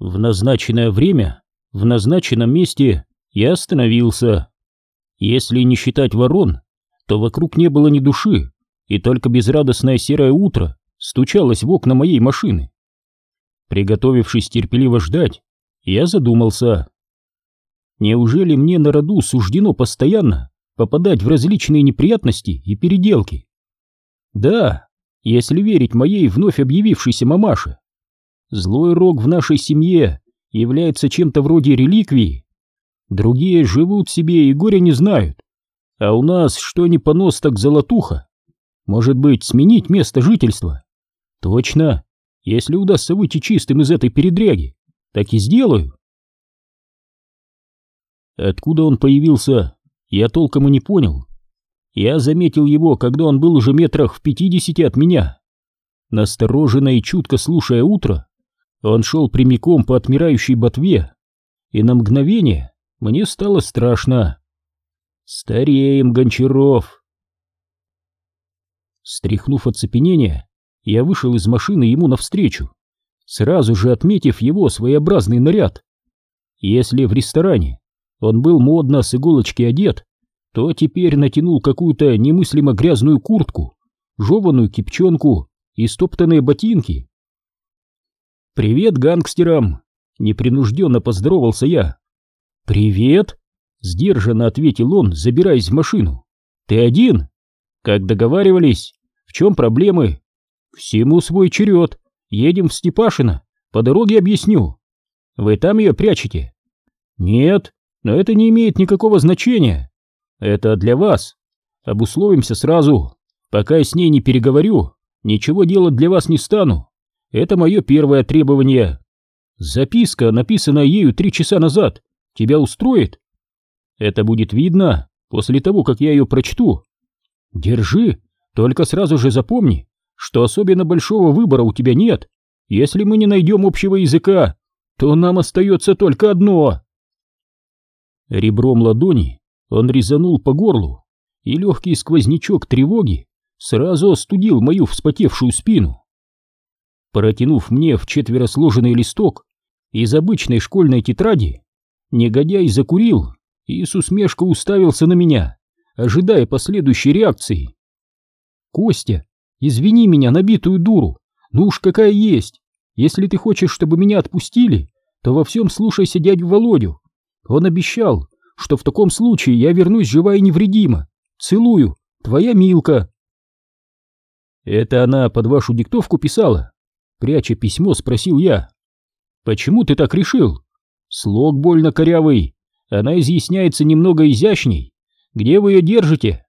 В назначенное время, в назначенном месте я остановился. Если не считать ворон, то вокруг не было ни души, и только безрадостное серое утро стучалось в окна моей машины. Приготовившись терпеливо ждать, я задумался. Неужели мне на роду суждено постоянно попадать в различные неприятности и переделки? Да, если верить моей вновь объявившейся мамаше. Злой рок в нашей семье является чем-то вроде реликвии. Другие живут себе и горя не знают. А у нас что ни понос, так золотуха. Может быть, сменить место жительства? Точно. Если удастся выйти чистым из этой передряги, так и сделаю. Откуда он появился, я толком и не понял. Я заметил его, когда он был уже метрах в пятидесяти от меня. Настороженно и чутко слушая утро, он шел прямиком по отмирающей ботве, и на мгновение мне стало страшно. Стареем, Гончаров. Стряхнув оцепенение, я вышел из машины ему навстречу, сразу же отметив его своеобразный наряд. Если в ресторане он был модно с иголочки одет, то теперь натянул какую-то немыслимо грязную куртку, жеваную кипчонку и стоптанные ботинки. «Привет гангстерам!» — непринужденно поздоровался я. «Привет!» — сдержанно ответил он, забираясь в машину. «Ты один? Как договаривались? В чем проблемы?» «Всему свой черед. Едем в Степашино. По дороге объясню. Вы там ее прячете?» «Нет, но это не имеет никакого значения. Это для вас. Обусловимся сразу. Пока я с ней не переговорю, ничего делать для вас не стану. Это мое первое требование. Записка, написанная ею три часа назад, тебя устроит? Это будет видно после того, как я ее прочту. Держи, только сразу же запомни, что особенно большого выбора у тебя нет. Если мы не найдем общего языка, то нам остается только одно. Ребром ладони он резанул по горлу, и легкий сквознячок тревоги сразу остудил мою вспотевшую спину. Протянув мне в четверо сложенный листок из обычной школьной тетради, негодяй закурил и с усмешкой уставился на меня, ожидая последующей реакции. «Костя, извини меня, набитую дуру, ну уж какая есть. Если ты хочешь, чтобы меня отпустили, то во всем слушайся дядю Володю. Он обещал, что в таком случае я вернусь жива и невредима. Целую, твоя Милка». «Это она под вашу диктовку писала?» Пряча письмо, спросил я. «Почему ты так решил? Слог больно корявый, она изъясняется немного изящней. Где вы ее держите?»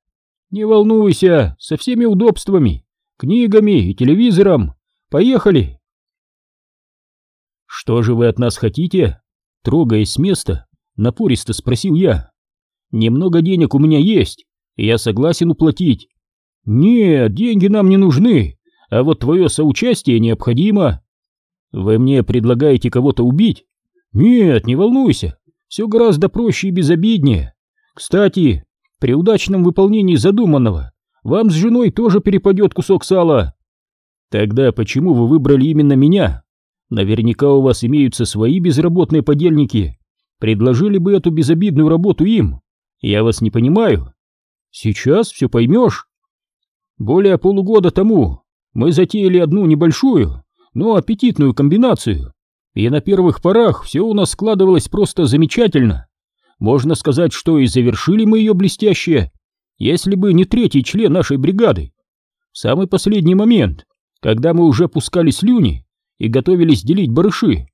«Не волнуйся, со всеми удобствами, книгами и телевизором. Поехали!» «Что же вы от нас хотите?» Трогаясь с места, напористо спросил я. «Немного денег у меня есть, и я согласен уплатить». «Нет, деньги нам не нужны а вот твое соучастие необходимо. Вы мне предлагаете кого-то убить? Нет, не волнуйся, все гораздо проще и безобиднее. Кстати, при удачном выполнении задуманного вам с женой тоже перепадет кусок сала. Тогда почему вы выбрали именно меня? Наверняка у вас имеются свои безработные подельники. Предложили бы эту безобидную работу им. Я вас не понимаю. Сейчас все поймешь. Более полугода тому мы затеяли одну небольшую, но аппетитную комбинацию, и на первых порах все у нас складывалось просто замечательно. Можно сказать, что и завершили мы ее блестяще, если бы не третий член нашей бригады. В самый последний момент, когда мы уже пускали слюни и готовились делить барыши,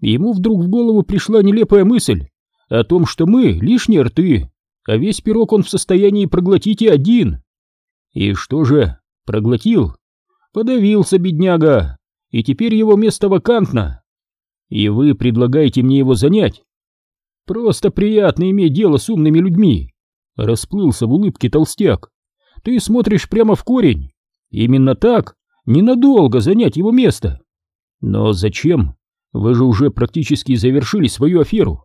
ему вдруг в голову пришла нелепая мысль о том, что мы лишние рты, а весь пирог он в состоянии проглотить и один. И что же, проглотил? Подавился, бедняга, и теперь его место вакантно. И вы предлагаете мне его занять? Просто приятно иметь дело с умными людьми. Расплылся в улыбке толстяк. Ты смотришь прямо в корень. Именно так, ненадолго занять его место. Но зачем? Вы же уже практически завершили свою аферу.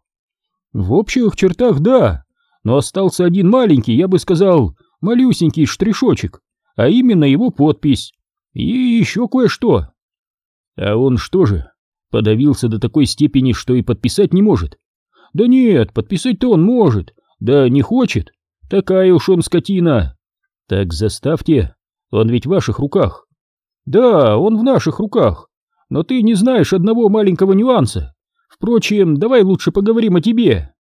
В общих чертах да, но остался один маленький, я бы сказал, малюсенький штришочек, а именно его подпись. И еще кое-что. А он что же, Подавился до такой степени, что и подписать не может. Да нет, подписать-то он может, да не хочет. Такая уж он скотина. Так заставьте, он ведь в ваших руках. Да, он в наших руках. Но ты не знаешь одного маленького нюанса. Впрочем, давай лучше поговорим о тебе.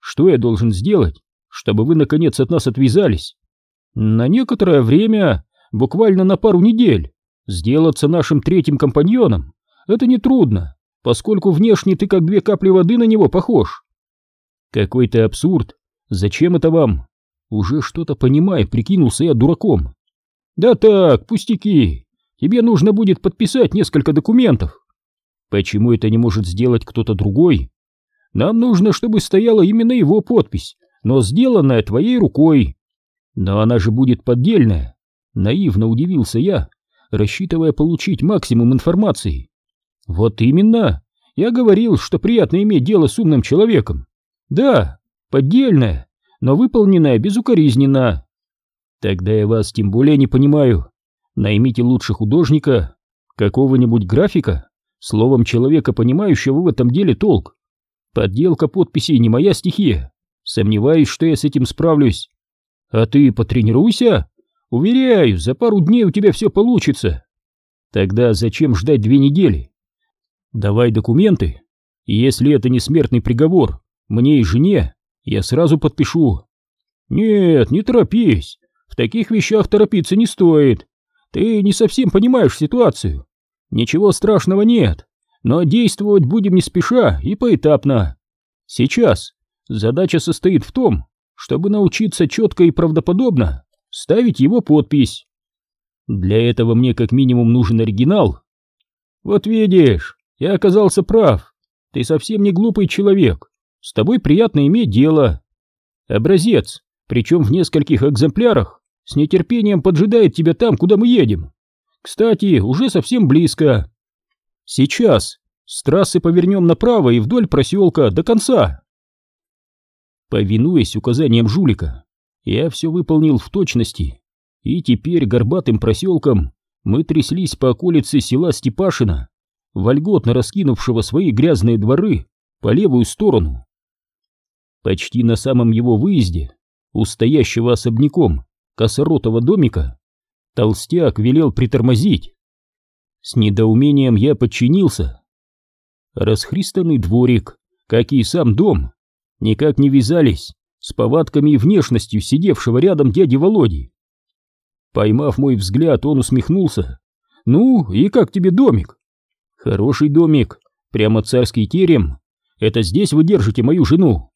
Что я должен сделать, чтобы вы наконец от нас отвязались? На некоторое время, буквально на пару недель, сделаться нашим третьим компаньоном. Это нетрудно, поскольку внешне ты как две капли воды на него похож. Какой-то абсурд. Зачем это вам? Уже что-то понимая, прикинулся я дураком. Да так, пустяки. Тебе нужно будет подписать несколько документов. Почему это не может сделать кто-то другой? Нам нужно, чтобы стояла именно его подпись, но сделанная твоей рукой. Но она же будет поддельная. Наивно удивился я, рассчитывая получить максимум информации. Вот именно. Я говорил, что приятно иметь дело с умным человеком. Да, поддельная, но выполненная безукоризненно. Тогда я вас тем более не понимаю. Наймите лучше художника, какого-нибудь графика, словом человека, понимающего в этом деле толк. Подделка подписей не моя стихия. Сомневаюсь, что я с этим справлюсь. А ты потренируйся. Уверяю, за пару дней у тебя все получится. Тогда зачем ждать две недели? Давай документы. И если это не смертный приговор, мне и жене, я сразу подпишу. Нет, не торопись. В таких вещах торопиться не стоит. Ты не совсем понимаешь ситуацию. Ничего страшного нет, но действовать будем не спеша и поэтапно. Сейчас задача состоит в том, чтобы научиться четко и правдоподобно ставить его подпись. Для этого мне как минимум нужен оригинал. Вот видишь, я оказался прав. Ты совсем не глупый человек. С тобой приятно иметь дело. Образец, причем в нескольких экземплярах, с нетерпением поджидает тебя там, куда мы едем. Кстати, уже совсем близко. Сейчас с трассы повернем направо и вдоль проселка до конца. Повинуясь указаниям жулика, я все выполнил в точности, и теперь горбатым проселком мы тряслись по околице села Степашина, вольготно раскинувшего свои грязные дворы по левую сторону. Почти на самом его выезде, у стоящего особняком косоротого домика, толстяк велел притормозить. С недоумением я подчинился. Расхристанный дворик, как и сам дом, никак не вязались с повадками и внешностью сидевшего рядом дяди Володи. Поймав мой взгляд, он усмехнулся. «Ну, и как тебе домик?» «Хороший домик, прямо царский терем. Это здесь вы держите мою жену?»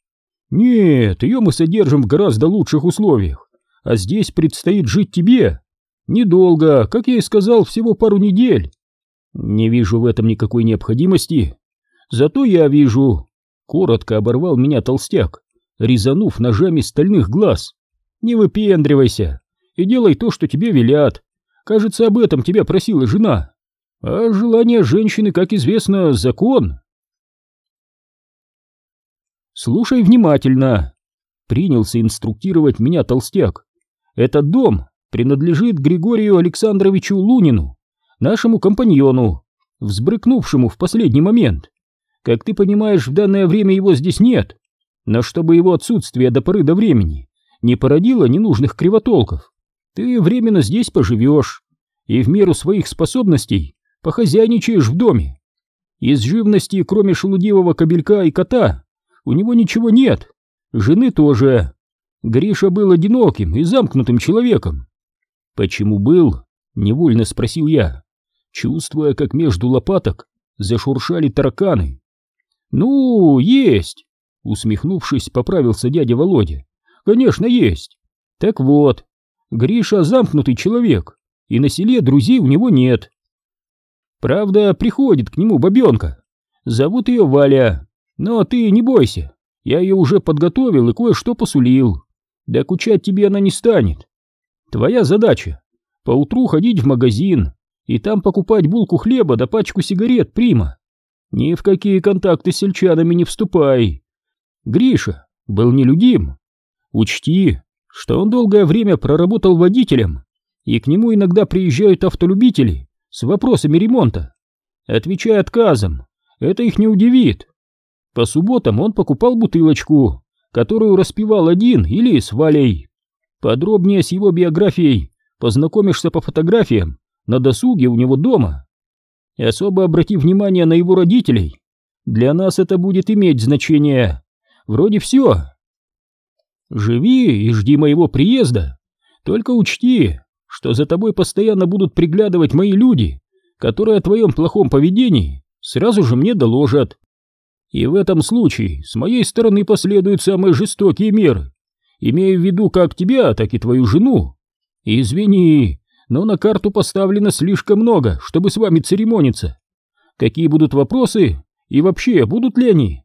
«Нет, ее мы содержим в гораздо лучших условиях а здесь предстоит жить тебе. Недолго, как я и сказал, всего пару недель. Не вижу в этом никакой необходимости. Зато я вижу. Коротко оборвал меня толстяк, резанув ножами стальных глаз. Не выпендривайся и делай то, что тебе велят. Кажется, об этом тебя просила жена. А желание женщины, как известно, закон. Слушай внимательно. Принялся инструктировать меня толстяк. Этот дом принадлежит Григорию Александровичу Лунину, нашему компаньону, взбрыкнувшему в последний момент. Как ты понимаешь, в данное время его здесь нет, но чтобы его отсутствие до поры до времени не породило ненужных кривотолков, ты временно здесь поживешь и в меру своих способностей похозяйничаешь в доме. Из живности, кроме шелудивого кобелька и кота, у него ничего нет, жены тоже, Гриша был одиноким и замкнутым человеком. Почему был? Невольно спросил я, чувствуя, как между лопаток зашуршали тараканы. Ну, есть, усмехнувшись, поправился дядя Володя. Конечно, есть. Так вот, Гриша замкнутый человек, и на селе друзей у него нет. Правда, приходит к нему бабенка. Зовут ее Валя. Но ты не бойся, я ее уже подготовил и кое-что посулил. Докучать тебе она не станет. Твоя задача — поутру ходить в магазин и там покупать булку хлеба да пачку сигарет, прима. Ни в какие контакты с сельчанами не вступай. Гриша был нелюдим. Учти, что он долгое время проработал водителем, и к нему иногда приезжают автолюбители с вопросами ремонта. отвечай отказом, это их не удивит. По субботам он покупал бутылочку, которую распивал один или с Валей. Подробнее с его биографией познакомишься по фотографиям на досуге у него дома. Особо обрати внимание на его родителей. Для нас это будет иметь значение. Вроде все. Живи и жди моего приезда. Только учти, что за тобой постоянно будут приглядывать мои люди, которые о твоем плохом поведении сразу же мне доложат. И в этом случае с моей стороны последуют самые жестокие меры, имея в виду как тебя, так и твою жену. Извини, но на карту поставлено слишком много, чтобы с вами церемониться. Какие будут вопросы и вообще будут ли они?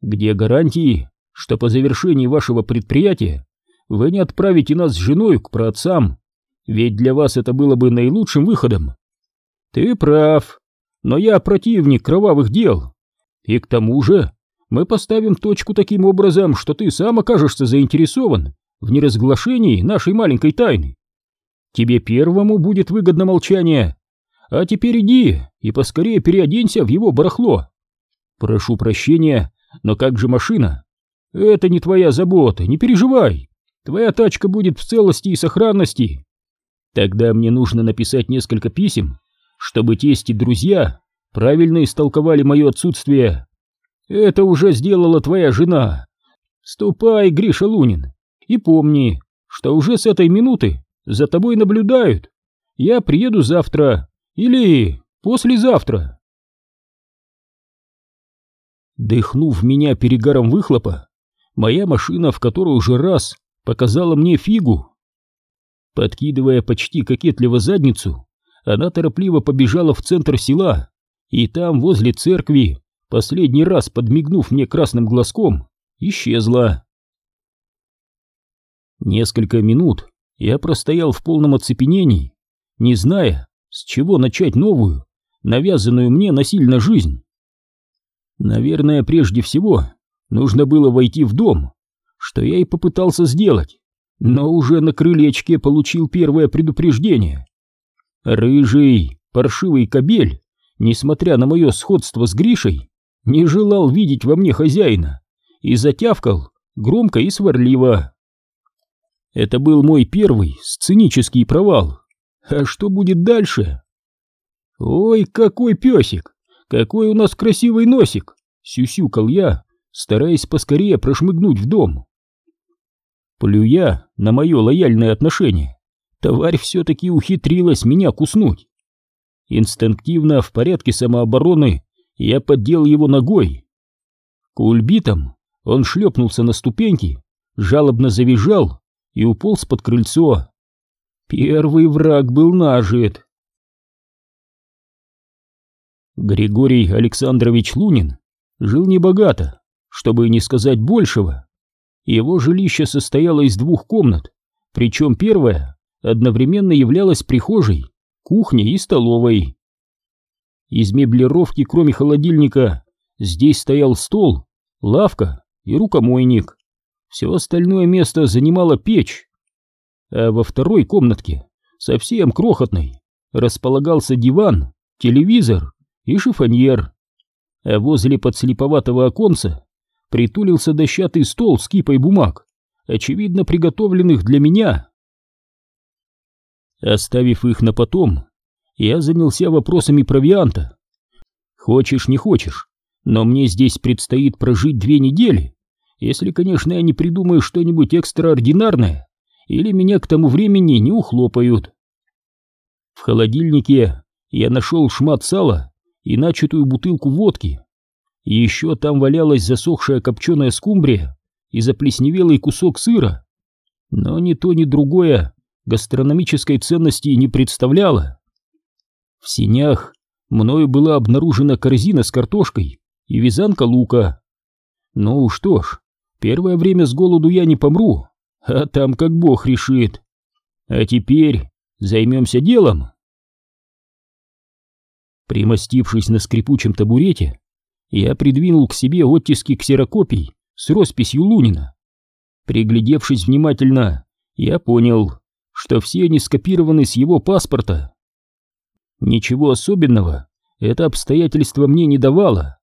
Где гарантии, что по завершении вашего предприятия вы не отправите нас с женой к праотцам? Ведь для вас это было бы наилучшим выходом. Ты прав, но я противник кровавых дел. И к тому же мы поставим точку таким образом, что ты сам окажешься заинтересован в неразглашении нашей маленькой тайны. Тебе первому будет выгодно молчание, а теперь иди и поскорее переоденься в его барахло. Прошу прощения, но как же машина? Это не твоя забота, не переживай. Твоя тачка будет в целости и сохранности. Тогда мне нужно написать несколько писем, чтобы тесть и друзья правильно истолковали мое отсутствие. Это уже сделала твоя жена. Ступай, Гриша Лунин, и помни, что уже с этой минуты за тобой наблюдают. Я приеду завтра или послезавтра. Дыхнув меня перегаром выхлопа, моя машина в которой уже раз показала мне фигу. Подкидывая почти кокетливо задницу, она торопливо побежала в центр села, и там, возле церкви, последний раз подмигнув мне красным глазком, исчезла. Несколько минут я простоял в полном оцепенении, не зная, с чего начать новую, навязанную мне насильно жизнь. Наверное, прежде всего нужно было войти в дом, что я и попытался сделать, но уже на крылечке получил первое предупреждение. Рыжий, паршивый кобель, несмотря на мое сходство с Гришей, не желал видеть во мне хозяина и затявкал громко и сварливо. Это был мой первый сценический провал. А что будет дальше? Ой, какой песик! Какой у нас красивый носик! Сюсюкал я, стараясь поскорее прошмыгнуть в дом. Плюя на мое лояльное отношение, тварь все-таки ухитрилась меня куснуть. Инстинктивно, в порядке самообороны, я поддел его ногой. Кульбитом он шлепнулся на ступеньки, жалобно завизжал и уполз под крыльцо. Первый враг был нажит. Григорий Александрович Лунин жил небогато, чтобы не сказать большего. Его жилище состояло из двух комнат, причем первая одновременно являлась прихожей, кухней и столовой. Из меблировки, кроме холодильника, здесь стоял стол, лавка и рукомойник. Все остальное место занимала печь. А во второй комнатке, совсем крохотной, располагался диван, телевизор и шифоньер. А возле подслеповатого оконца притулился дощатый стол с кипой бумаг, очевидно приготовленных для меня. Оставив их на потом, я занялся вопросами провианта. Хочешь, не хочешь, но мне здесь предстоит прожить две недели, если, конечно, я не придумаю что-нибудь экстраординарное, или меня к тому времени не ухлопают. В холодильнике я нашел шмат сала и начатую бутылку водки. Еще там валялась засохшая копченая скумбрия и заплесневелый кусок сыра. Но ни то, ни другое гастрономической ценности не представляло. В синях мною была обнаружена корзина с картошкой и вязанка лука. Ну что ж, первое время с голоду я не помру, а там как бог решит. А теперь займемся делом. Примостившись на скрипучем табурете, я придвинул к себе оттиски ксерокопий с росписью Лунина. Приглядевшись внимательно, я понял, что все они скопированы с его паспорта. Ничего особенного это обстоятельство мне не давало.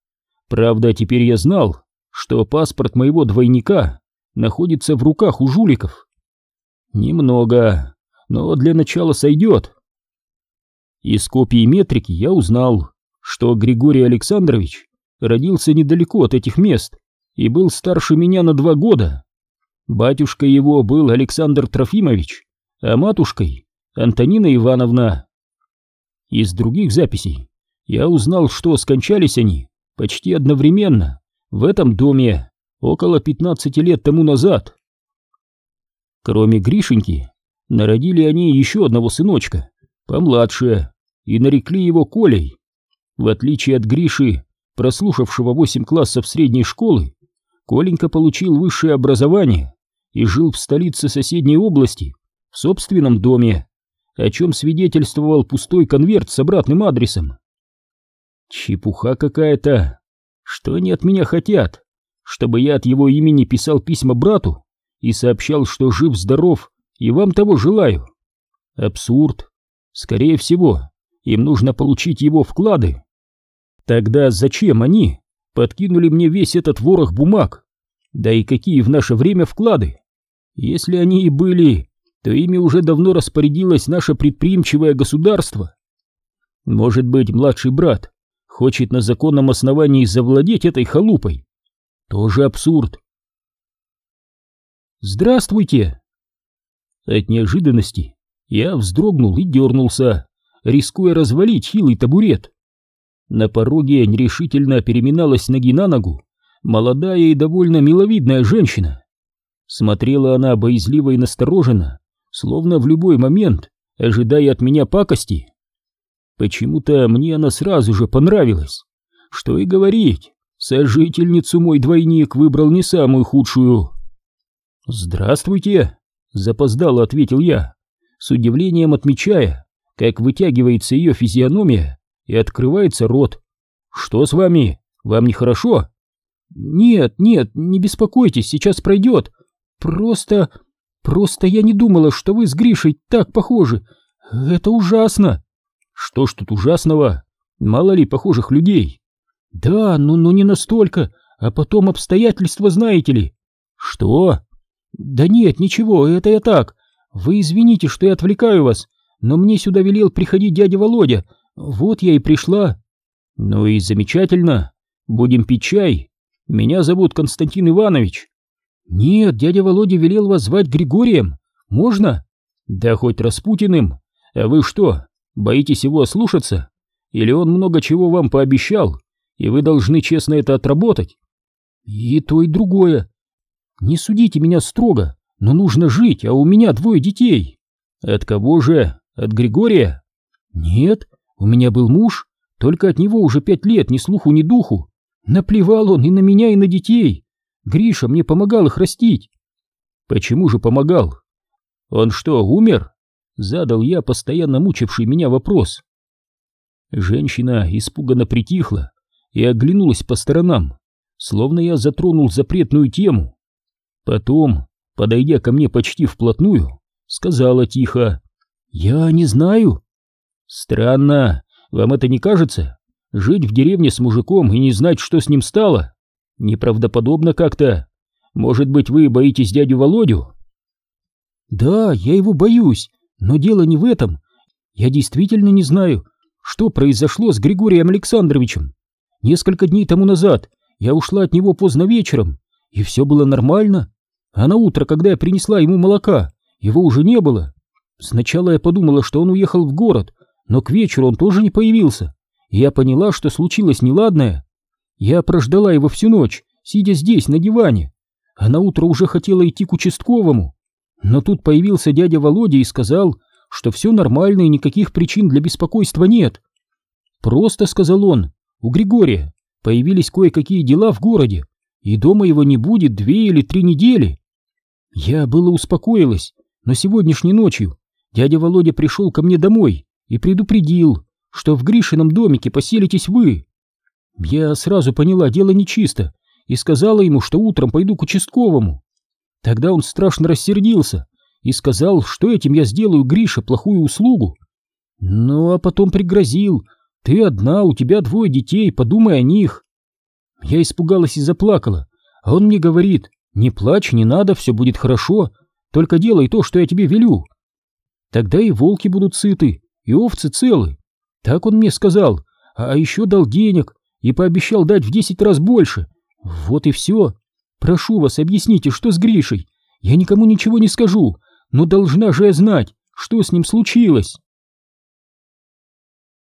Правда, теперь я знал, что паспорт моего двойника находится в руках у жуликов. Немного, но для начала сойдет. Из копии метрики я узнал, что Григорий Александрович родился недалеко от этих мест и был старше меня на два года. Батюшка его был Александр Трофимович, а матушкой — Антонина Ивановна. Из других записей я узнал, что скончались они почти одновременно в этом доме около 15 лет тому назад. Кроме Гришеньки, народили они еще одного сыночка, помладше, и нарекли его Колей. В отличие от Гриши, прослушавшего 8 классов средней школы, Коленька получил высшее образование и жил в столице соседней области, в собственном доме, о чем свидетельствовал пустой конверт с обратным адресом. Чепуха какая-то. Что они от меня хотят? Чтобы я от его имени писал письма брату и сообщал, что жив-здоров и вам того желаю. Абсурд. Скорее всего, им нужно получить его вклады. Тогда зачем они подкинули мне весь этот ворох бумаг? Да и какие в наше время вклады? Если они и были, то ими уже давно распорядилось наше предприимчивое государство. Может быть, младший брат хочет на законном основании завладеть этой халупой? Тоже абсурд. «Здравствуйте!» От неожиданности я вздрогнул и дернулся, рискуя развалить хилый табурет. На пороге нерешительно переминалась ноги на ногу молодая и довольно миловидная женщина. Смотрела она боязливо и настороженно, словно в любой момент ожидая от меня пакости. Почему-то мне она сразу же понравилась. Что и говорить, сожительницу мой двойник выбрал не самую худшую. «Здравствуйте!» — запоздало ответил я, с удивлением отмечая, как вытягивается ее физиономия и открывается рот. «Что с вами? Вам нехорошо?» «Нет, нет, не беспокойтесь, сейчас пройдет. Просто... просто я не думала, что вы с Гришей так похожи. Это ужасно!» «Что ж тут ужасного? Мало ли похожих людей?» «Да, но, но не настолько, а потом обстоятельства знаете ли». «Что?» «Да нет, ничего, это я так. Вы извините, что я отвлекаю вас, но мне сюда велел приходить дядя Володя. Вот я и пришла». «Ну и замечательно. Будем пить чай. Меня зовут Константин Иванович. Нет, дядя Володя велел вас звать Григорием. Можно? Да хоть Распутиным. А вы что, боитесь его ослушаться? Или он много чего вам пообещал, и вы должны честно это отработать? И то, и другое. Не судите меня строго, но нужно жить, а у меня двое детей. От кого же? От Григория? Нет, у меня был муж, только от него уже пять лет ни слуху, ни духу. Наплевал он и на меня, и на детей. Гриша мне помогал их растить. Почему же помогал? Он что, умер? Задал я постоянно мучивший меня вопрос. Женщина испуганно притихла и оглянулась по сторонам, словно я затронул запретную тему. Потом, подойдя ко мне почти вплотную, сказала тихо, «Я не знаю». «Странно, вам это не кажется?» Жить в деревне с мужиком и не знать, что с ним стало? Неправдоподобно как-то. Может быть, вы боитесь дядю Володю? Да, я его боюсь, но дело не в этом. Я действительно не знаю, что произошло с Григорием Александровичем. Несколько дней тому назад я ушла от него поздно вечером, и все было нормально. А на утро, когда я принесла ему молока, его уже не было. Сначала я подумала, что он уехал в город, но к вечеру он тоже не появился я поняла, что случилось неладное. Я прождала его всю ночь, сидя здесь, на диване, а на утро уже хотела идти к участковому. Но тут появился дядя Володя и сказал, что все нормально и никаких причин для беспокойства нет. Просто, сказал он, у Григория появились кое-какие дела в городе, и дома его не будет две или три недели. Я было успокоилась, но сегодняшней ночью дядя Володя пришел ко мне домой и предупредил, что в Гришином домике поселитесь вы. Я сразу поняла, дело нечисто, и сказала ему, что утром пойду к участковому. Тогда он страшно рассердился и сказал, что этим я сделаю Грише плохую услугу. Ну, а потом пригрозил, Ты одна, у тебя двое детей, подумай о них. Я испугалась и заплакала, а он мне говорит, не плачь, не надо, все будет хорошо, только делай то, что я тебе велю. Тогда и волки будут сыты, и овцы целы. Так он мне сказал, а еще дал денег и пообещал дать в десять раз больше. Вот и все. Прошу вас, объясните, что с Гришей. Я никому ничего не скажу, но должна же я знать, что с ним случилось.